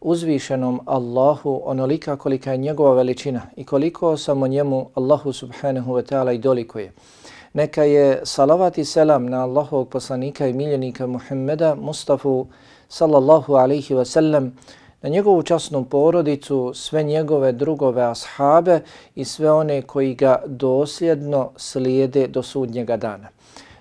uzvišenom Allahu onolika kolika je njegova veličina i koliko samo njemu Allahu subhanahu wa ta'ala i dolikuje. Neka je salavat i selam na Allahovog poslanika i miljenika Muhammeda Mustafa sallallahu alaihi wa sallam na njegovu časnu porodicu, sve njegove drugove ashabe i sve one koji ga dosljedno slijede do sudnjega dana.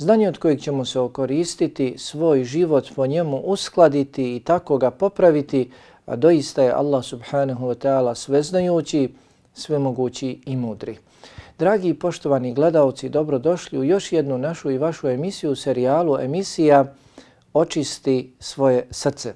znanje od kojeg ćemo se okoristiti, svoj život po njemu uskladiti i tako ga popraviti, a doista je Allah subhanahu wa ta'ala sveznajući, svemogući i mudri. Dragi i poštovani gledalci, dobrodošli u još jednu našu i vašu emisiju, serijalu emisija Očisti svoje srce.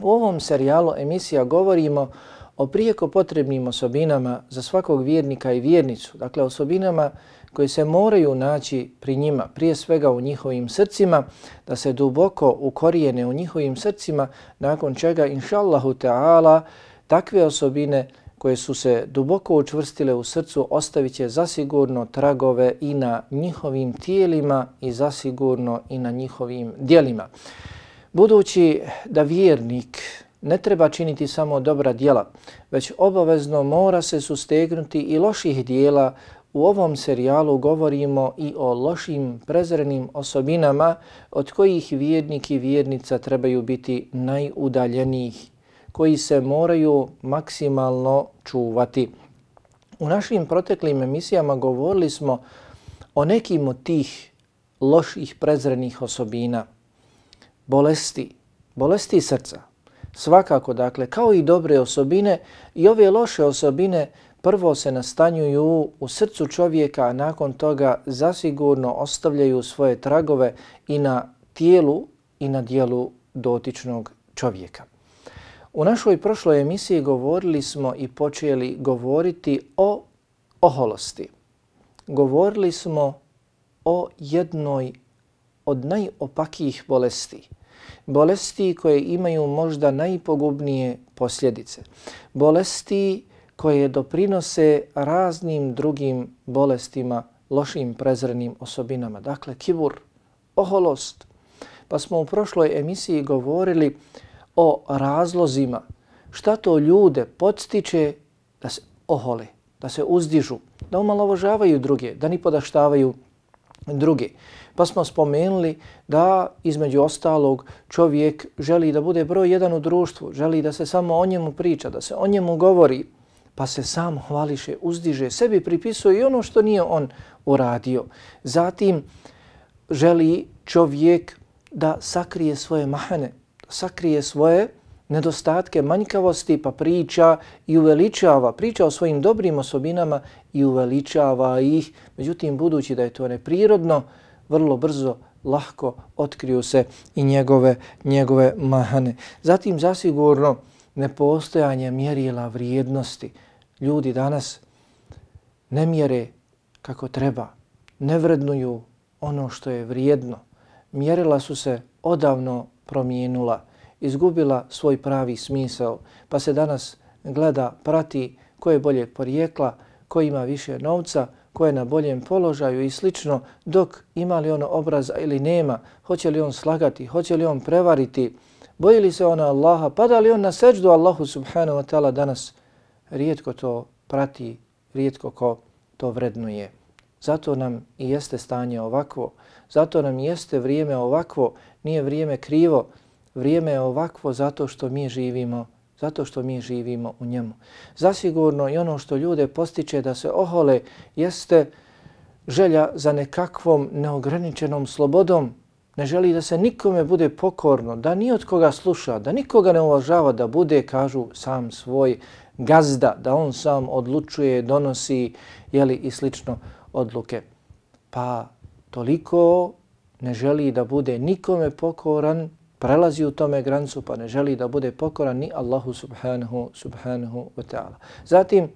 U ovom serijalu emisija govorimo o prijeko potrebnim osobinama za svakog vjernika i vjernicu, dakle osobinama koje se moraju naći pri njima, prije svega u njihovim srcima, da se duboko ukorijene u njihovim srcima, nakon čega, inšallahu ta'ala, takve osobine koje su se duboko učvrstile u srcu ostavit će zasigurno tragove i na njihovim tijelima i zasigurno i na njihovim dijelima. Budući da vjernik ne treba činiti samo dobra dijela, već obavezno mora se sustegnuti i loših dijela U ovom serijalu govorimo i o lošim prezrenim osobinama od kojih vjernik i vjernica trebaju biti najudaljenijih, koji se moraju maksimalno čuvati. U našim proteklim emisijama govorili smo o nekim od tih loših prezrenih osobina, bolesti, bolesti srca. Svakako, dakle, kao i dobre osobine i ove loše osobine prvo se nastanjuju u srcu čovjeka, a nakon toga zasigurno ostavljaju svoje tragove i na tijelu i na dijelu dotičnog čovjeka. U našoj prošloj emisiji govorili smo i počeli govoriti o oholosti. Govorili smo o jednoj od najopakijih bolesti. Bolesti koje imaju možda najpogubnije posljedice. Bolesti koje doprinose raznim drugim bolestima, lošim prezrenim osobinama. Dakle, kibur, oholost. Pa smo u prošloj emisiji govorili o razlozima šta to ljude podstiče da se ohole, da se uzdižu, da umalovožavaju druge, da ni podaštavaju druge. Pa smo spomenuli da između ostalog čovjek želi da bude broj jedan u društvu, želi da se samo o njemu priča, da se o njemu govori, pa se sam hvališe, uzdiže, sebi pripisuje i ono što nije on uradio. Zatim želi čovjek da sakrije svoje mahane, da sakrije svoje nedostatke, manjkavosti, pa priča i uveličava, priča o svojim dobrim osobinama i uveličava ih. Međutim, budući da je to neprirodno, vrlo brzo, lahko otkriju se i njegove, njegove mahane. Zatim, zasigurno, nepostojanje mjerila vrijednosti, ljudi danas ne mjere kako treba, ne vrednuju ono što je vrijedno. Mjerila su se odavno promijenula, izgubila svoj pravi smisao, pa se danas gleda, prati ko je bolje porijekla, ko ima više novca, ko je na boljem položaju i slično, dok ima li ono obraza ili nema, hoće li on slagati, hoće li on prevariti, boji li se ona Allaha, pada li on na seđdu Allahu subhanahu wa ta'ala danas, rijetko to prati, rijetko ko to vrednuje. Zato nam i jeste stanje ovakvo, zato nam jeste vrijeme ovakvo, nije vrijeme krivo, vrijeme je ovakvo zato što mi živimo zato što mi živimo u njemu. Zasigurno i ono što ljude postiče da se ohole jeste želja za nekakvom neograničenom slobodom, ne želi da se nikome bude pokorno, da ni od koga sluša, da nikoga ne uvažava, da bude, kažu, sam svoj gazda, da on sam odlučuje, donosi jeli, i slično odluke. Pa toliko ne želi da bude nikome pokoran, prelazi u tome grancu, pa ne želi da bude pokoran ni Allahu subhanahu, subhanahu wa ta'ala. Zatim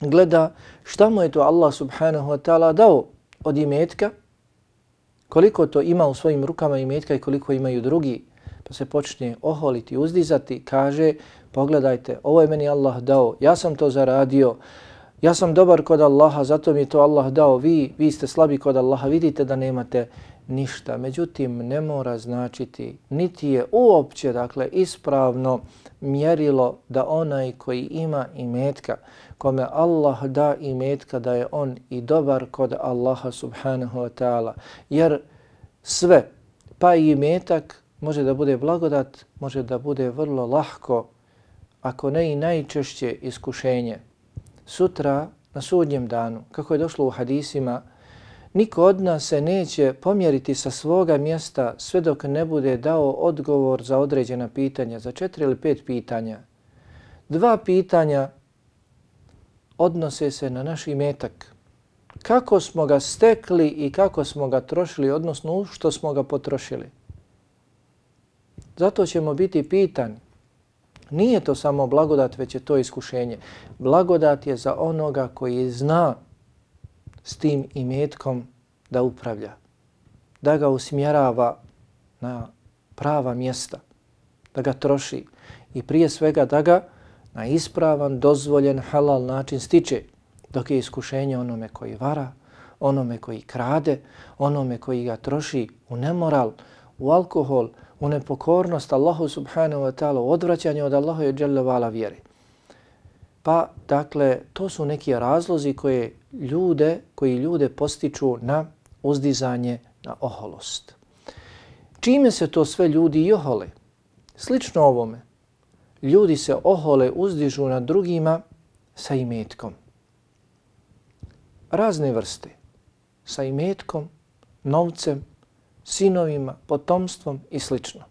gleda šta mu je to Allah subhanahu wa ta'ala dao od imetka, koliko to ima u svojim rukama imetka i koliko imaju drugi, pa se počne oholiti, uzdizati, kaže, pogledajte, ovo je meni Allah dao, ja sam to zaradio, ja sam dobar kod Allaha, zato mi je to Allah dao, vi, vi ste slabi kod Allaha, vidite da nemate ništa. Međutim, ne mora značiti, niti je uopće, dakle, ispravno mjerilo da onaj koji ima imetka, kome Allah da imetka, da je on i dobar kod Allaha subhanahu wa ta'ala. Jer sve, pa i imetak, može da bude blagodat, može da bude vrlo lahko, ako ne i najčešće iskušenje. Sutra, na sudnjem danu, kako je došlo u hadisima, niko od nas se neće pomjeriti sa svoga mjesta sve dok ne bude dao odgovor za određena pitanja, za četiri ili pet pitanja. Dva pitanja odnose se na naš imetak. Kako smo ga stekli i kako smo ga trošili, odnosno što smo ga potrošili. Zato ćemo biti pitani. Nije to samo blagodat, već je to iskušenje. Blagodat je za onoga koji zna s tim imetkom da upravlja, da ga usmjerava na prava mjesta, da ga troši i prije svega da ga na ispravan, dozvoljen, halal način stiče, dok je iskušenje onome koji vara, onome koji krade, onome koji ga troši u nemoral, u alkohol, u nepokornost Allahu subhanahu wa ta'ala, u odvraćanju od Allahu i dželle vjeri. Pa, dakle, to su neki razlozi koje ljude, koji ljude postiču na uzdizanje, na oholost. Čime se to sve ljudi i ohole? Slično ovome. Ljudi se ohole, uzdižu na drugima sa imetkom. Razne vrste. Sa imetkom, novcem, sinovima, potomstvom i slično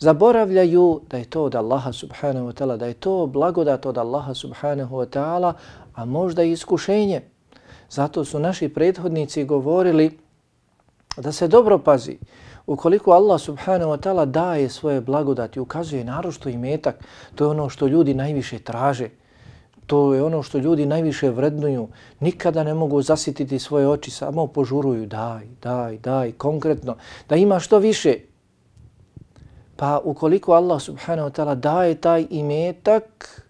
zaboravljaju da je to od Allaha subhanahu wa ta'ala, da je to blagodat od Allaha subhanahu wa ta'ala, a možda i iskušenje. Zato su naši prethodnici govorili da se dobro pazi. Ukoliko Allah subhanahu wa ta'ala daje svoje blagodati, ukazuje narošto i metak, to je ono što ljudi najviše traže. To je ono što ljudi najviše vrednuju. Nikada ne mogu zasititi svoje oči, samo požuruju daj, daj, daj, konkretno. Da ima što više, Pa ukoliko Allah subhanahu wa ta'ala daje taj imetak,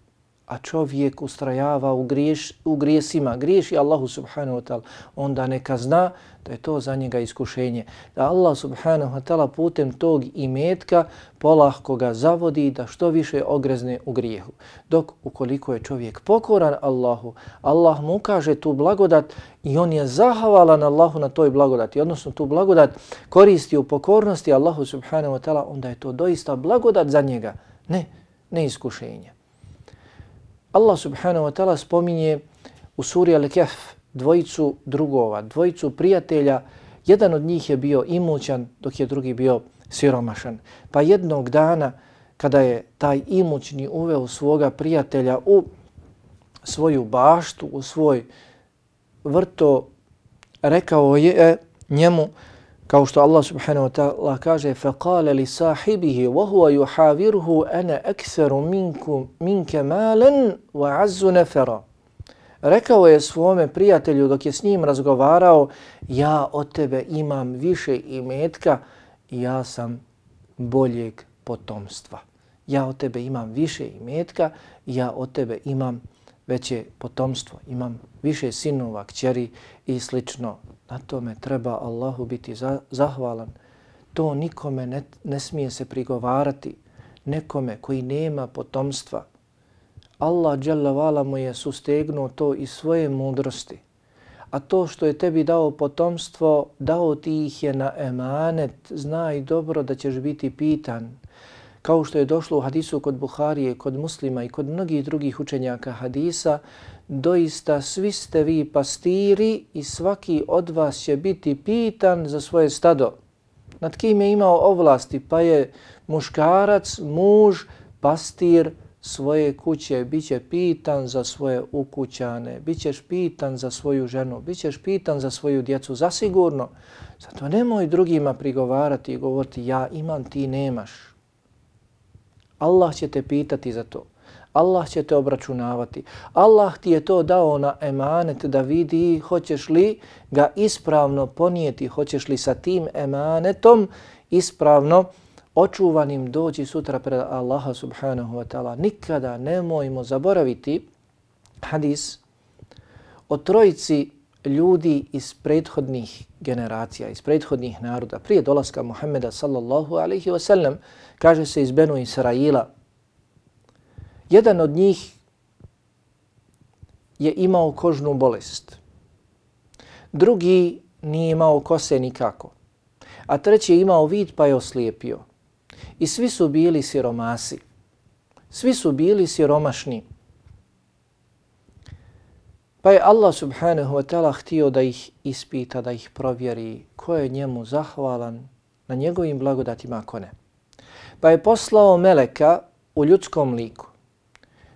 a čovjek ustrajava u, griješ, u grijesima, griješi Allahu subhanahu wa ta'ala, onda neka zna da je to za njega iskušenje. Da Allah subhanahu wa ta'ala putem tog imetka polahko ga zavodi da što više ogrezne u grijehu. Dok ukoliko je čovjek pokoran Allahu, Allah mu kaže tu blagodat i on je zahvalan Allahu na toj blagodati, odnosno tu blagodat koristi u pokornosti Allahu subhanahu wa ta'ala, onda je to doista blagodat za njega, ne, ne iskušenje. Allah subhanahu wa ta'ala spominje u suri Al-Kahf dvojicu drugova, dvojicu prijatelja. Jedan od njih je bio imućan, dok je drugi bio siromašan. Pa jednog dana, kada je taj imućni uveo svoga prijatelja u svoju baštu, u svoj vrto, rekao je njemu, kao što Allah subhanahu wa ta'ala kaže فَقَالَ لِسَاحِبِهِ وَهُوَ يُحَاوِرُهُ أَنَا أَكْثَرُ مِنْكَ مَالًا وَعَزُّ نَفَرًا Rekao je svome prijatelju dok je s njim razgovarao ja od tebe imam više imetka i ja sam boljeg potomstva. Ja od tebe imam više imetka i ja od tebe imam veće potomstvo. Imam više sinova, kćeri i slično. Na tome treba Allahu biti za, zahvalan. To nikome ne, ne smije se prigovarati. Nekome koji nema potomstva. Allah dželavala mu je sustegnuo to iz svoje mudrosti. A to što je tebi dao potomstvo, dao ti ih je na emanet. Znaj dobro da ćeš biti pitan kao što je došlo u hadisu kod Buharije, kod muslima i kod mnogih drugih učenjaka hadisa, doista svi ste vi pastiri i svaki od vas će biti pitan za svoje stado. Nad kim je imao ovlasti? Pa je muškarac, muž, pastir svoje kuće, bit će pitan za svoje ukućane, bit ćeš pitan za svoju ženu, bit ćeš pitan za svoju djecu, zasigurno. Zato nemoj drugima prigovarati i govoriti ja imam, ti nemaš. Allah će te pitati za to. Allah će te obračunavati. Allah ti je to dao na emanet da vidi hoćeš li ga ispravno ponijeti, hoćeš li sa tim emanetom ispravno očuvanim doći sutra pred Allaha subhanahu wa ta'ala. Nikada nemojmo zaboraviti hadis o trojici ljudi iz prethodnih generacija, iz prethodnih naroda. Prije dolaska Muhammeda sallallahu alaihi wa sallam, kaže se iz Benu Israila, jedan od njih je imao kožnu bolest. Drugi nije imao kose nikako. A treći je imao vid pa je oslijepio. I svi su bili siromasi. Svi su bili siromašni. Pa je Allah subhanahu wa ta'ala htio da ih ispita, da ih provjeri ko je njemu zahvalan na njegovim blagodatima, ako ne. Pa je poslao Meleka u ljudskom liku.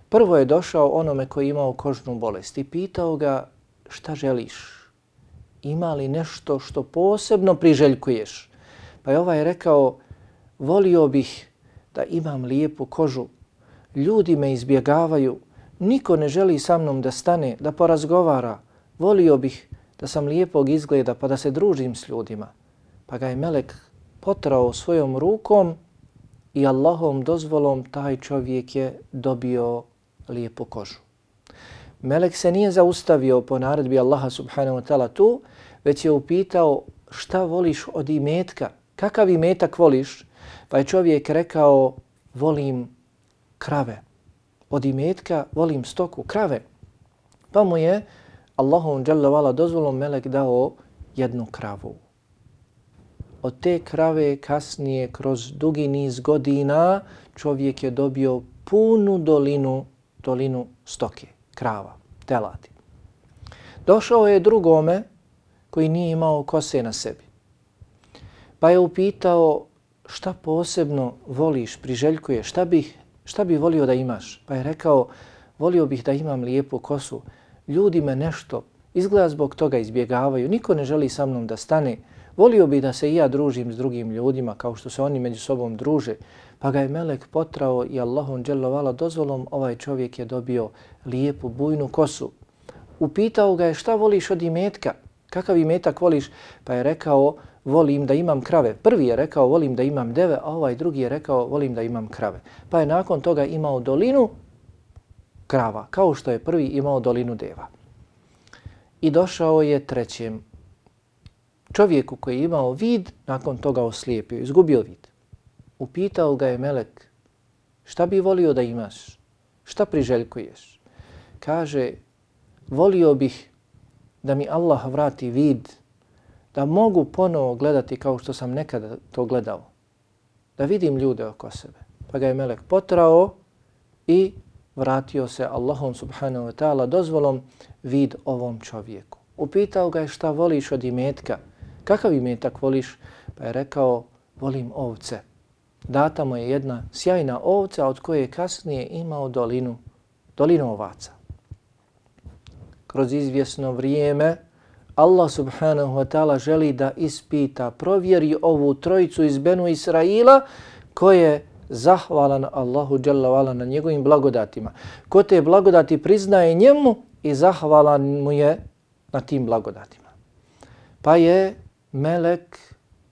Prvo je došao onome koji imao kožnu bolest i pitao ga šta želiš? Ima li nešto što posebno priželjkuješ? Pa je ovaj rekao, volio bih da imam lijepu kožu. Ljudi me izbjegavaju, niko ne želi sa mnom da stane, da porazgovara. Volio bih da sam lijepog izgleda pa da se družim s ljudima. Pa ga je Melek potrao svojom rukom i Allahom dozvolom taj čovjek je dobio lijepu kožu. Melek se nije zaustavio po naredbi Allaha subhanahu wa ta'ala tu, već je upitao šta voliš od imetka, kakav imetak voliš, pa je čovjek rekao volim krave. Od imetka volim stoku, krave. Pa mu je Allahom dželjavala dozvolom Melek dao jednu kravu. Od te krave kasnije kroz dugi niz godina čovjek je dobio punu dolinu dolinu stoke, krava, telati. Došao je drugome koji nije imao kose na sebi. Pa je upitao šta posebno voliš, priželjkuješ, šta bih, šta bi volio da imaš? Pa je rekao, volio bih da imam lijepu kosu. Ljudi me nešto, izgleda zbog toga izbjegavaju, niko ne želi sa mnom da stane. Volio bi da se i ja družim s drugim ljudima kao što se oni među sobom druže. Pa ga je Melek potrao i Allahom dželovala dozvolom, ovaj čovjek je dobio lijepu bujnu kosu. Upitao ga je šta voliš od imetka, kakav imetak voliš, pa je rekao volim da imam krave. Prvi je rekao volim da imam deve, a ovaj drugi je rekao volim da imam krave. Pa je nakon toga imao dolinu krava, kao što je prvi imao dolinu deva. I došao je trećem čovjeku koji je imao vid, nakon toga oslijepio, izgubio vid. Upitao ga je Melek, šta bi volio da imaš? Šta priželjkuješ? Kaže, volio bih da mi Allah vrati vid, da mogu ponovo gledati kao što sam nekada to gledao. Da vidim ljude oko sebe. Pa ga je Melek potrao i vratio se Allahom subhanahu wa ta'ala dozvolom vid ovom čovjeku. Upitao ga je šta voliš od imetka, kakav imetak voliš? Pa je rekao, volim ovce data mu je jedna sjajna ovca od koje je kasnije imao dolinu, dolinu ovaca. Kroz izvjesno vrijeme Allah subhanahu wa ta'ala želi da ispita, provjeri ovu trojicu iz Benu Israila koje je zahvalan Allahu dželle na njegovim blagodatima. Ko te blagodati priznaje njemu i zahvalan mu je na tim blagodatima. Pa je melek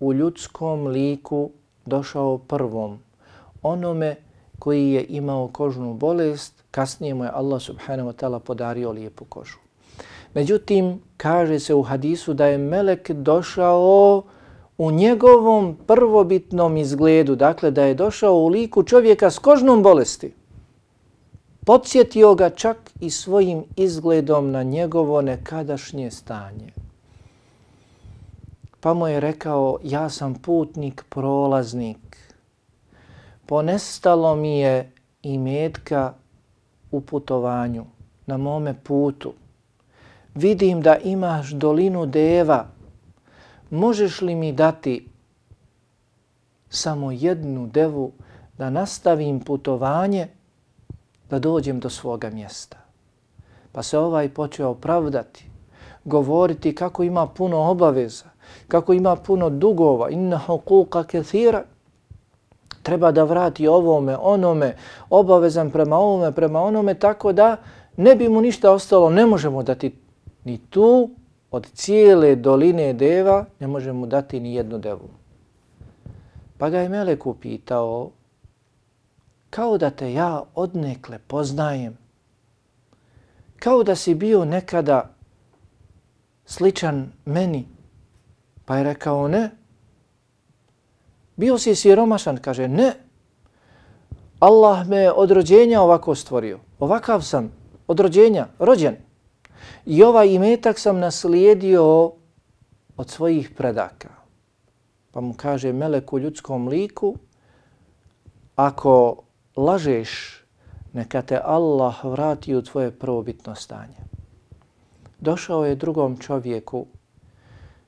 u ljudskom liku došao prvom onome koji je imao kožnu bolest, kasnije mu je Allah subhanahu wa ta'ala podario lijepu kožu. Međutim, kaže se u hadisu da je Melek došao u njegovom prvobitnom izgledu, dakle da je došao u liku čovjeka s kožnom bolesti. Podsjetio ga čak i svojim izgledom na njegovo nekadašnje stanje pa mu je rekao ja sam putnik, prolaznik. ponestalo mi je i metka u putovanju, na mome putu. Vidim da imaš dolinu deva, možeš li mi dati samo jednu devu da nastavim putovanje da dođem do svoga mjesta. Pa se ovaj počeo opravdati, govoriti kako ima puno obaveza, kako ima puno dugova, inna hukuka kethira, treba da vrati ovome, onome, obavezan prema ovome, prema onome, tako da ne bi mu ništa ostalo, ne možemo dati ni tu, od cijele doline deva, ne možemo dati ni jednu devu. Pa ga je Melek upitao, kao da te ja odnekle poznajem, kao da si bio nekada sličan meni, pa je rekao ne. Bio si siromašan, kaže ne. Allah me od rođenja ovako stvorio. Ovakav sam od rođenja, rođen. I ovaj imetak sam naslijedio od svojih predaka. Pa mu kaže melek u ljudskom liku, ako lažeš, neka te Allah vrati u tvoje prvobitno stanje. Došao je drugom čovjeku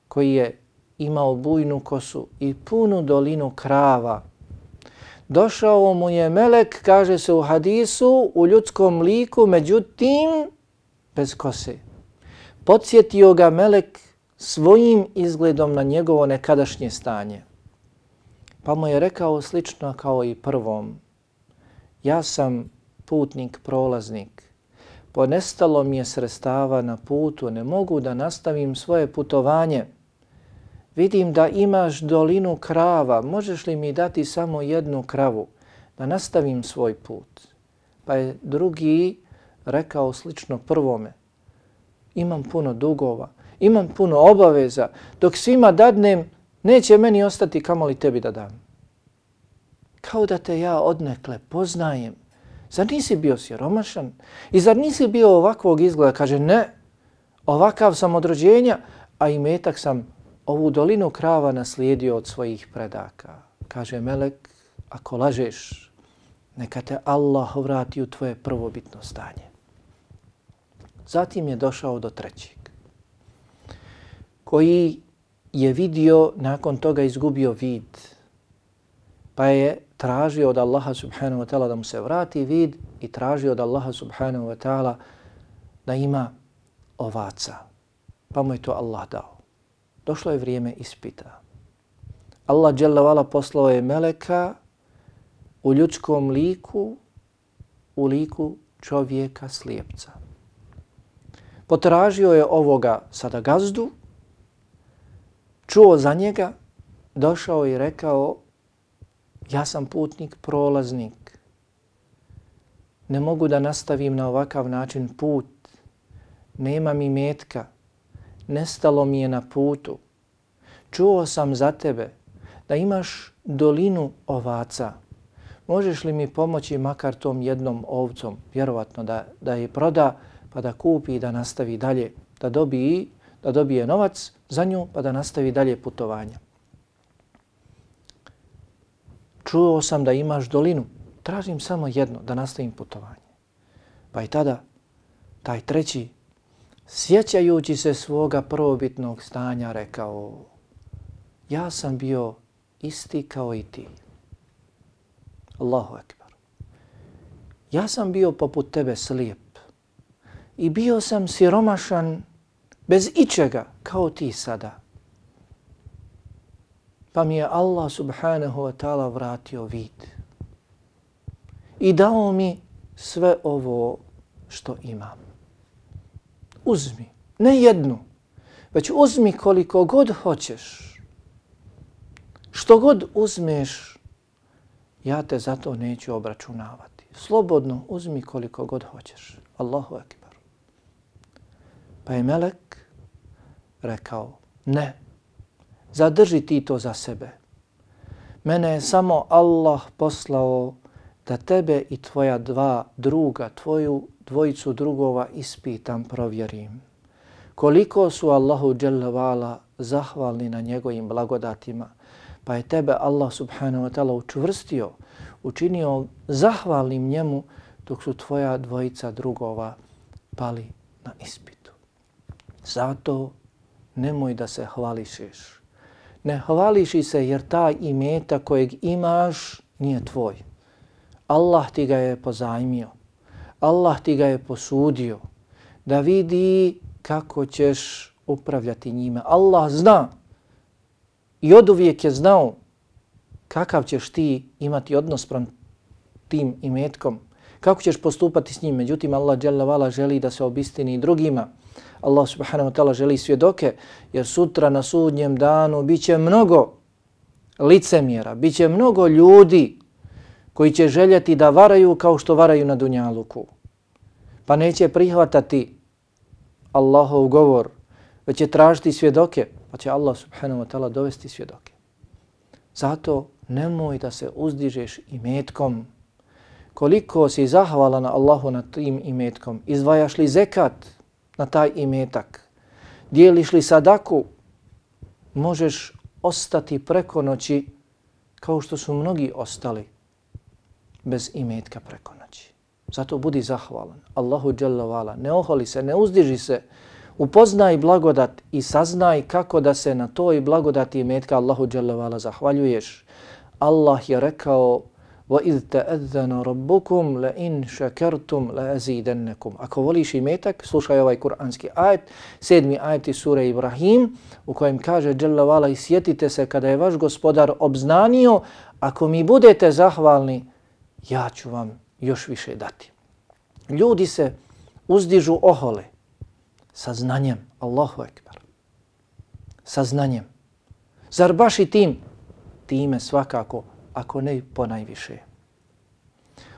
koji je imao bujnu kosu i punu dolinu krava. Došao mu je melek, kaže se u hadisu, u ljudskom liku, međutim, bez kose. Podsjetio ga melek svojim izgledom na njegovo nekadašnje stanje. Pa mu je rekao slično kao i prvom. Ja sam putnik, prolaznik. Ponestalo mi je sredstava na putu, ne mogu da nastavim svoje putovanje. Vidim da imaš dolinu krava, možeš li mi dati samo jednu kravu da nastavim svoj put? Pa je drugi rekao slično prvome. Imam puno dugova, imam puno obaveza, dok svima dadnem, neće meni ostati kamo li tebi da dam. Kao da te ja odnekle poznajem. Zar nisi bio siromašan? I zar nisi bio ovakvog izgleda? Kaže, ne, ovakav sam od rođenja, a i metak sam ovu dolinu krava naslijedio od svojih predaka. Kaže Melek, ako lažeš, neka te Allah vrati u tvoje prvobitno stanje. Zatim je došao do trećeg, koji je vidio, nakon toga izgubio vid, pa je tražio od Allaha subhanahu wa ta'ala da mu se vrati vid i tražio od Allaha subhanahu wa ta'ala da ima ovaca. Pa mu je to Allah dao došlo je vrijeme ispita. Allah dželavala poslao je meleka u ljudskom liku, u liku čovjeka slijepca. Potražio je ovoga sada gazdu, čuo za njega, došao i rekao ja sam putnik, prolaznik. Ne mogu da nastavim na ovakav način put. Nema mi metka nestalo mi je na putu. Čuo sam za tebe da imaš dolinu ovaca. Možeš li mi pomoći makar tom jednom ovcom, vjerovatno da, da je proda pa da kupi i da nastavi dalje, da dobije, da dobije novac za nju pa da nastavi dalje putovanje. Čuo sam da imaš dolinu, tražim samo jedno da nastavim putovanje. Pa i tada taj treći sjećajući se svoga prvobitnog stanja, rekao, ja sam bio isti kao i ti. Allahu ekber. Ja sam bio poput tebe slijep i bio sam siromašan bez ičega kao ti sada. Pa mi je Allah subhanahu wa ta'ala vratio vid i dao mi sve ovo što imam uzmi, ne jednu, već uzmi koliko god hoćeš. Što god uzmeš, ja te zato neću obračunavati. Slobodno uzmi koliko god hoćeš. Allahu akbar. Pa je Melek rekao, ne, zadrži ti to za sebe. Mene je samo Allah poslao da tebe i tvoja dva druga, tvoju dvojicu drugova ispitam, provjerim. Koliko su Allahu Jalla vala zahvalni na njegovim blagodatima, pa je tebe Allah subhanahu wa ta'ala učvrstio, učinio zahvalnim njemu dok su tvoja dvojica drugova pali na ispitu. Zato nemoj da se hvališeš. Ne hvališi se jer taj imeta kojeg imaš nije tvoj. Allah ti ga je pozajmio. Allah ti ga je posudio da vidi kako ćeš upravljati njime. Allah zna i od uvijek je znao kakav ćeš ti imati odnos pram tim imetkom, kako ćeš postupati s njim. Međutim, Allah vala želi da se obistini drugima. Allah subhanahu wa ta'ala želi svjedoke, jer sutra na sudnjem danu bit će mnogo licemjera, bit će mnogo ljudi koji će željeti da varaju kao što varaju na Dunjaluku. Pa neće prihvatati Allahov govor, već će tražiti svjedoke, pa će Allah subhanahu wa ta'ala dovesti svjedoke. Zato nemoj da se uzdižeš imetkom. Koliko si zahvalan Allahu na tim imetkom, izdvajaš li zekat na taj imetak, dijeliš li sadaku, možeš ostati preko noći kao što su mnogi ostali bez imetka preko noći. Zato budi zahvalan. Allahu dželle ne oholi se, ne uzdiži se, upoznaj blagodat i saznaj kako da se na toj blagodati imetka Allahu dželle vala zahvaljuješ. Allah je rekao وَإِذْ تَأَذَّنَ رَبُّكُمْ لَإِنْ شَكَرْتُمْ لَأَزِيدَنَّكُمْ Ako voliš imetak, slušaj ovaj kuranski ajet, sedmi ajet iz sure Ibrahim, u kojem kaže Jalla vala i sjetite se kada je vaš gospodar obznanio, ako mi budete zahvalni, ja ću vam još više dati. Ljudi se uzdižu ohole sa znanjem, Allahu ekber, sa znanjem. Zar baš i tim? Time svakako, ako ne po najviše.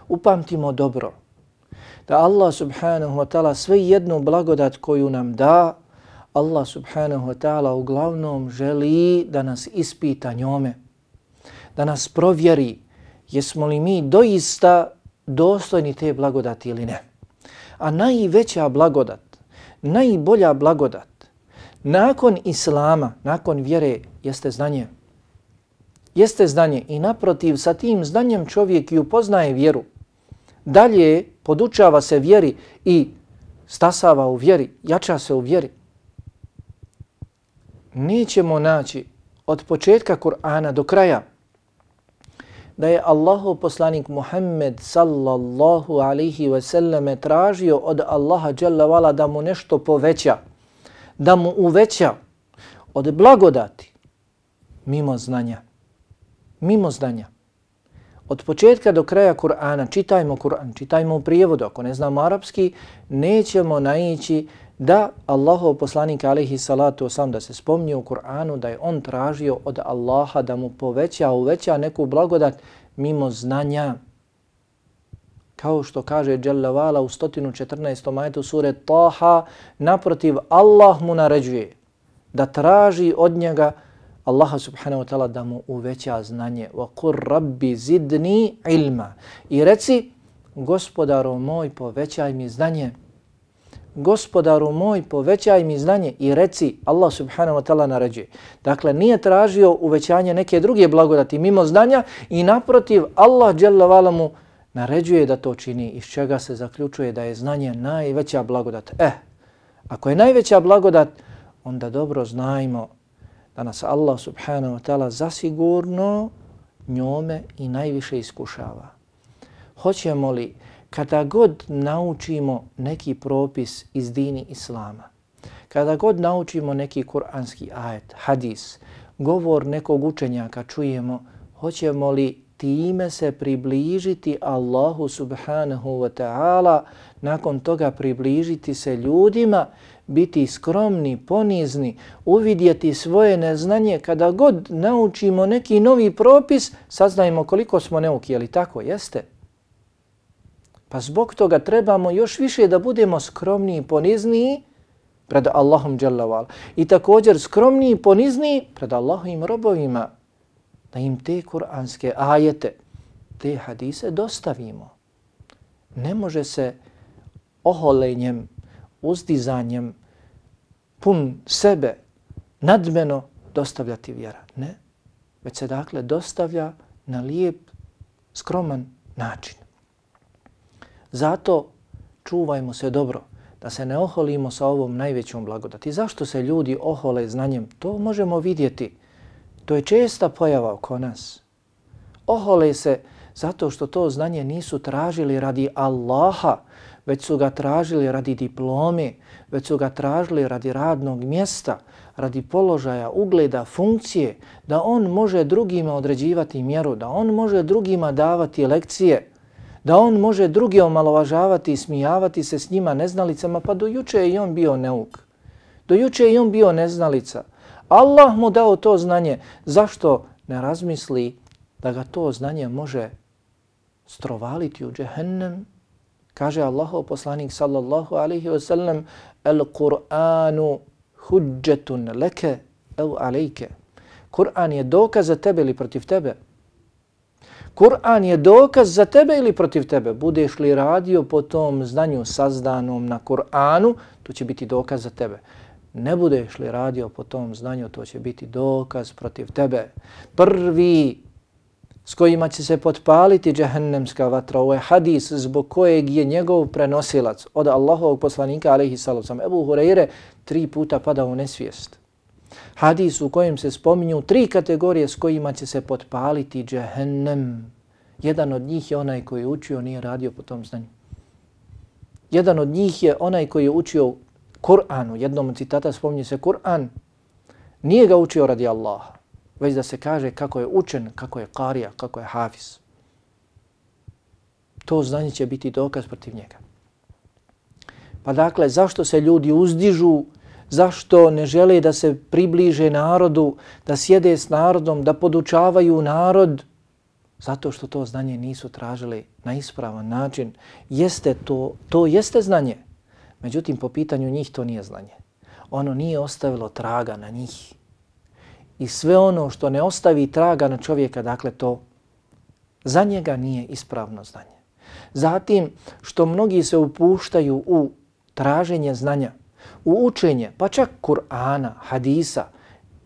Upamtimo dobro da Allah subhanahu wa ta'ala sve jednu blagodat koju nam da, Allah subhanahu wa ta'ala uglavnom želi da nas ispita njome, da nas provjeri jesmo li mi doista dostojni te blagodati ili ne. A najveća blagodat, najbolja blagodat nakon Islama, nakon vjere, jeste znanje. Jeste znanje i naprotiv sa tim znanjem čovjek i upoznaje vjeru. Dalje podučava se vjeri i stasava u vjeri, jača se u vjeri. Nećemo naći od početka Kur'ana do kraja da je Allahov poslanik Muhammed sallallahu alaihi ve selleme tražio od Allaha dželle vala da mu nešto poveća, da mu uveća od blagodati mimo znanja. Mimo znanja. Od početka do kraja Kur'ana, čitajmo Kur'an, čitajmo u prijevodu, ako ne znamo arapski, nećemo naići da Allahov poslanik alaihi salatu osam da se spomni u Kur'anu da je on tražio od Allaha da mu poveća, uveća neku blagodat mimo znanja. Kao što kaže Jalla u 114. majetu sure Taha, naprotiv Allah mu naređuje da traži od njega Allaha subhanahu wa ta'ala da mu uveća znanje. Wa qur rabbi zidni ilma. I reci, gospodaru moj, povećaj mi znanje gospodaru moj, povećaj mi znanje i reci, Allah subhanahu wa ta'ala naređuje. Dakle, nije tražio uvećanje neke druge blagodati mimo znanja i naprotiv, Allah dželle mu naređuje da to čini, iz čega se zaključuje da je znanje najveća blagodat. Eh, ako je najveća blagodat, onda dobro znajmo da nas Allah subhanahu wa ta'ala zasigurno njome i najviše iskušava. Hoćemo li kada god naučimo neki propis iz dini Islama, kada god naučimo neki kuranski ajet, hadis, govor nekog učenjaka čujemo, hoćemo li time se približiti Allahu subhanahu wa ta'ala, nakon toga približiti se ljudima, biti skromni, ponizni, uvidjeti svoje neznanje, kada god naučimo neki novi propis, saznajmo koliko smo neuki, ali tako jeste? Pa zbog toga trebamo još više da budemo skromni i ponizni pred Allahom dželavala. I također skromni i ponizni pred Allahovim robovima da im te kuranske ajete, te hadise dostavimo. Ne može se oholenjem, uzdizanjem, pun sebe, nadmeno dostavljati vjera. Ne. već se dakle dostavlja na lijep, skroman način. Zato čuvajmo se dobro, da se ne oholimo sa ovom najvećom blagodati. Zašto se ljudi ohole znanjem? To možemo vidjeti. To je česta pojava oko nas. Ohole se zato što to znanje nisu tražili radi Allaha, već su ga tražili radi diplome, već su ga tražili radi radnog mjesta, radi položaja, ugleda, funkcije, da on može drugima određivati mjeru, da on može drugima davati lekcije, da on može druge omalovažavati i smijavati se s njima neznalicama, pa do juče je i on bio neuk. Do juče je i on bio neznalica. Allah mu dao to znanje. Zašto ne razmisli da ga to znanje može strovaliti u džehennem? Kaže Allahov poslanik sallallahu alaihi wa sallam Al-Qur'anu huđetun leke el alejke. Kur'an je dokaz za tebe ili protiv tebe. Kur'an je dokaz za tebe ili protiv tebe. Budeš li radio po tom znanju sazdanom na Kur'anu, to će biti dokaz za tebe. Ne budeš li radio po tom znanju, to će biti dokaz protiv tebe. Prvi s kojima će se potpaliti džehennemska vatra. Ovo je hadis zbog kojeg je njegov prenosilac od Allahovog poslanika, alaihi salam Ebu Hureyre, tri puta pada u nesvijest. Hadis u kojem se spominju tri kategorije s kojima će se potpaliti džehennem. Jedan od njih je onaj koji je učio, nije radio po tom znanju. Jedan od njih je onaj koji je učio Kur'anu. Jednom citata spominje se Kur'an. Nije ga učio radi Allaha već da se kaže kako je učen, kako je karija, kako je hafiz. To znanje će biti dokaz protiv njega. Pa dakle, zašto se ljudi uzdižu, zašto ne žele da se približe narodu, da sjede s narodom, da podučavaju narod, zato što to znanje nisu tražili na ispravan način. Jeste to, to jeste znanje. Međutim, po pitanju njih to nije znanje. Ono nije ostavilo traga na njih i sve ono što ne ostavi traga na čovjeka, dakle to za njega nije ispravno znanje. Zatim što mnogi se upuštaju u traženje znanja, u učenje, pa čak Kur'ana, hadisa,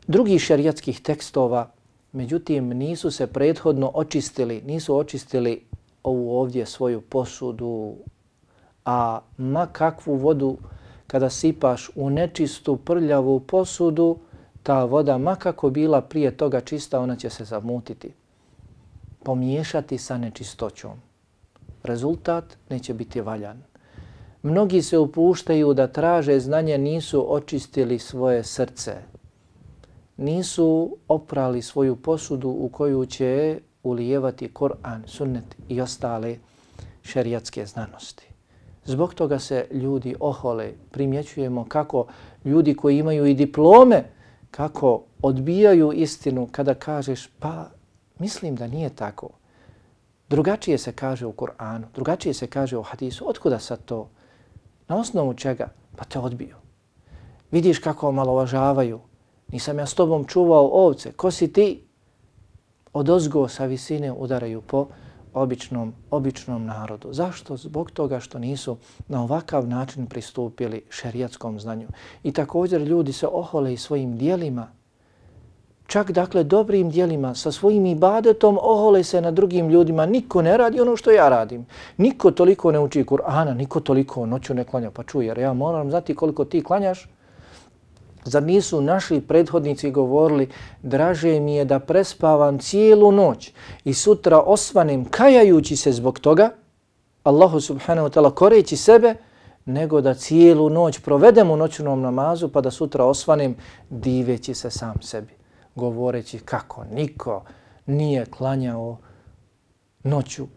drugih šerijatskih tekstova, međutim nisu se prethodno očistili, nisu očistili ovu ovdje svoju posudu, a ma kakvu vodu kada sipaš u nečistu prljavu posudu, ta voda, makako bila prije toga čista, ona će se zamutiti, pomiješati sa nečistoćom. Rezultat neće biti valjan. Mnogi se upuštaju da traže znanje, nisu očistili svoje srce. Nisu oprali svoju posudu u koju će ulijevati Koran, sunnet i ostale šerijatske znanosti. Zbog toga se ljudi ohole, primjećujemo kako ljudi koji imaju i diplome, kako odbijaju istinu kada kažeš pa mislim da nije tako. Drugačije se kaže u Kur'anu, drugačije se kaže u hadisu. Otkuda sad to? Na osnovu čega? Pa te odbiju. Vidiš kako omalovažavaju. Nisam ja s tobom čuvao ovce. Ko si ti? Od ozgo sa visine udaraju po običnom, običnom narodu. Zašto? Zbog toga što nisu na ovakav način pristupili šerijatskom znanju. I također ljudi se ohole i svojim dijelima, čak dakle dobrim dijelima, sa svojim ibadetom ohole se na drugim ljudima. Niko ne radi ono što ja radim. Niko toliko ne uči Kur'ana, niko toliko noću ne klanja. Pa čuj, jer ja moram znati koliko ti klanjaš, Zar nisu naši prethodnici govorili draže mi je da prespavam cijelu noć i sutra osvanem kajajući se zbog toga, Allahu subhanahu wa ta'ala koreći sebe, nego da cijelu noć provedem u noćnom namazu pa da sutra osvanem diveći se sam sebi, govoreći kako niko nije klanjao noću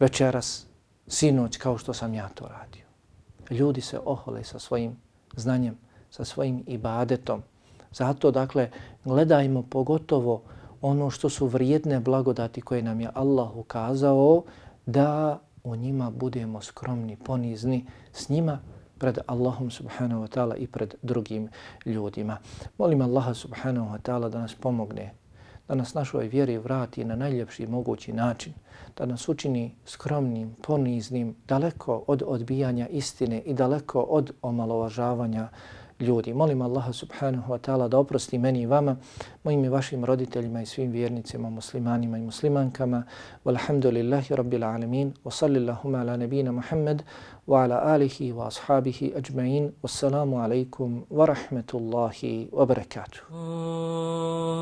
večeras, sinoć kao što sam ja to radio. Ljudi se ohole sa svojim znanjem, sa svojim ibadetom. Zato, dakle, gledajmo pogotovo ono što su vrijedne blagodati koje nam je Allah ukazao da u njima budemo skromni, ponizni s njima pred Allahom subhanahu wa ta'ala i pred drugim ljudima. Molim Allaha subhanahu wa ta'ala da nas pomogne, da nas našoj vjeri vrati na najljepši mogući način, da nas učini skromnim, poniznim, daleko od odbijanja istine i daleko od omalovažavanja ljudi. Molim Allaha subhanahu wa ta'ala da oprosti meni i vama, mojim i vašim roditeljima i svim vjernicima, muslimanima i muslimankama. Walhamdulillahi rabbil alamin. Wa sallillahuma ala nabina Muhammad wa ala alihi wa ashabihi ajma'in. Wassalamu alaikum wa rahmetullahi wa barakatuh. Oh.